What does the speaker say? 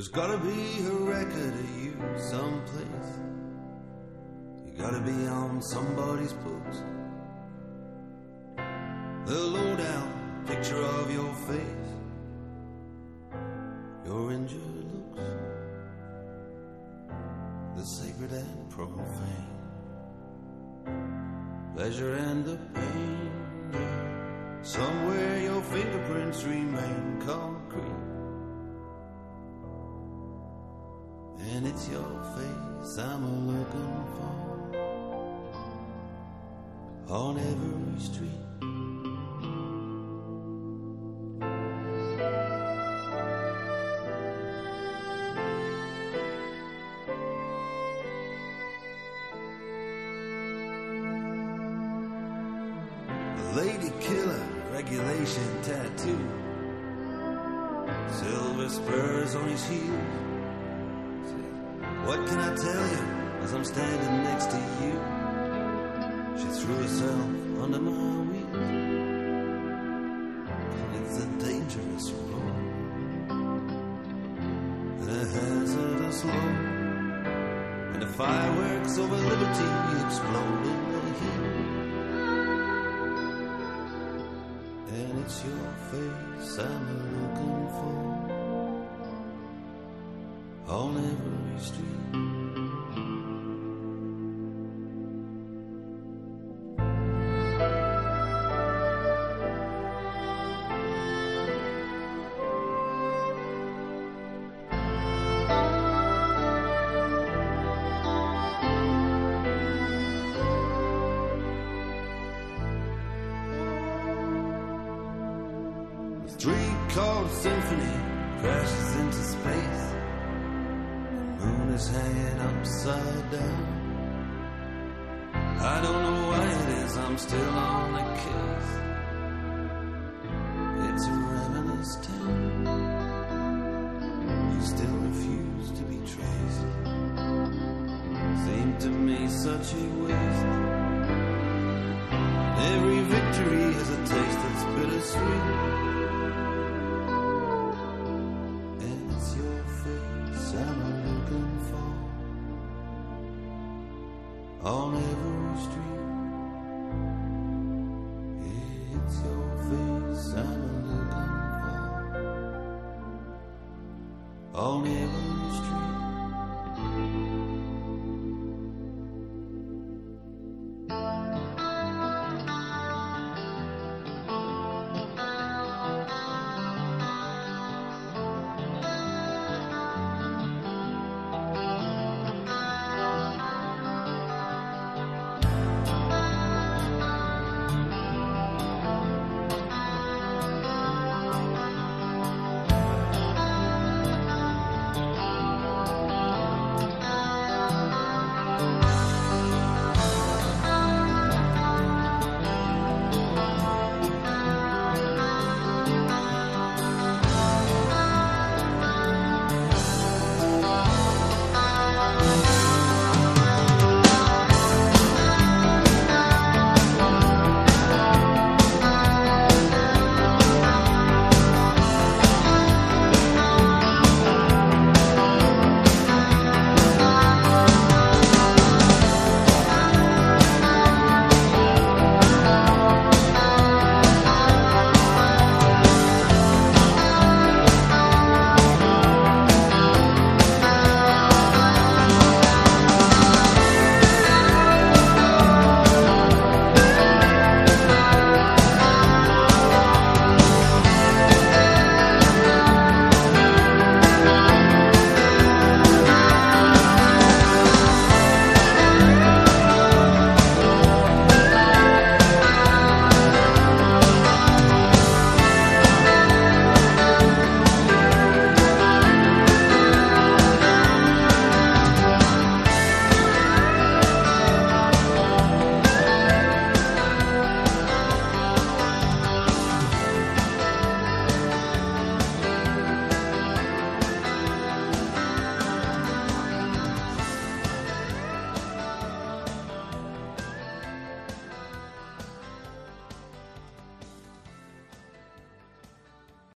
There's gotta be a record of you someplace. You gotta be on somebody's books. The lowdown picture of your face, your injured looks, the sacred and profane, pleasure and the pain. Somewhere your fingerprints remain concrete. And it's your face I'm looking for on every street. Lady killer regulation tattoo, silver spurs on his heels. What can I tell you as I'm standing next to you? She threw herself under my wheels. It's a dangerous road, and a hazardous load, and the fireworks over liberty explode in the heat. And it's your face I'm looking for on every street. The three chord symphony crashes into space. Is hanging upside down. I don't know why it is I'm still on the case. It's a ravenous town. You still refuse to be traced. Seemed to me such a waste. Every victory has a taste that's bittersweet. On every street. It's your face